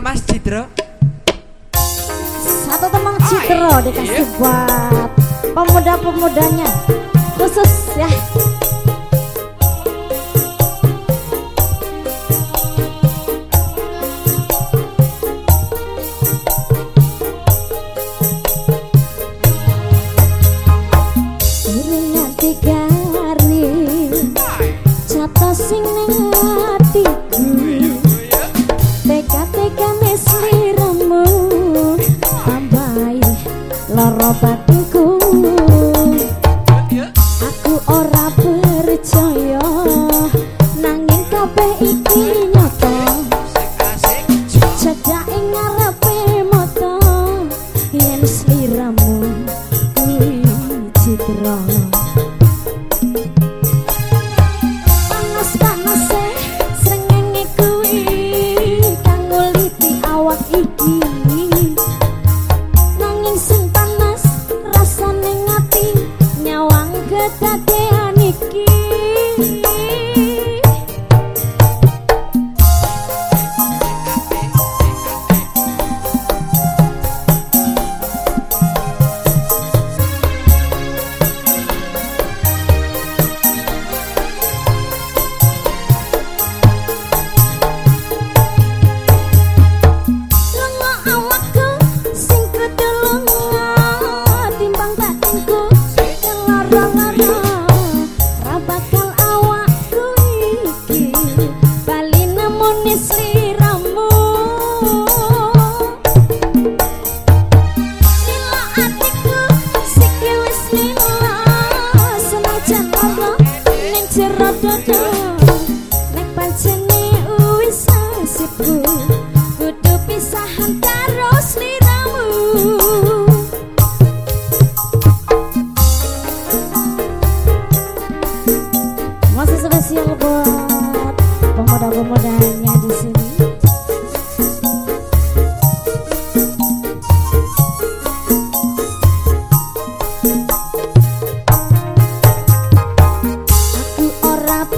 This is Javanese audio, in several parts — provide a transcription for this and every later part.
Mas Citro Satu teman Citro ah, iya. dikasih buat pemuda-pemudanya Khusus ya loro patiku aku ora percaya nanging kabeh iki nyata cedak ing ngarepe mata yen sliramu kuwi citra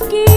Mickey.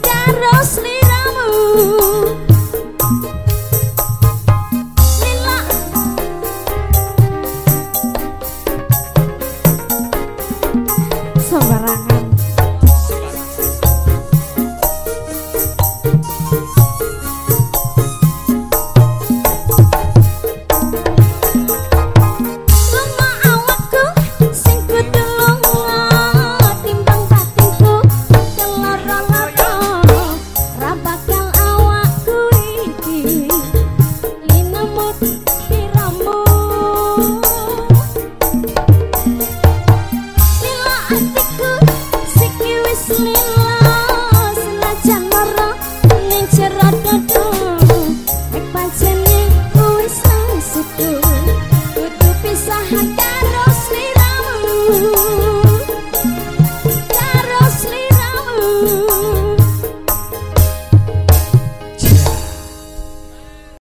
karo sliramu you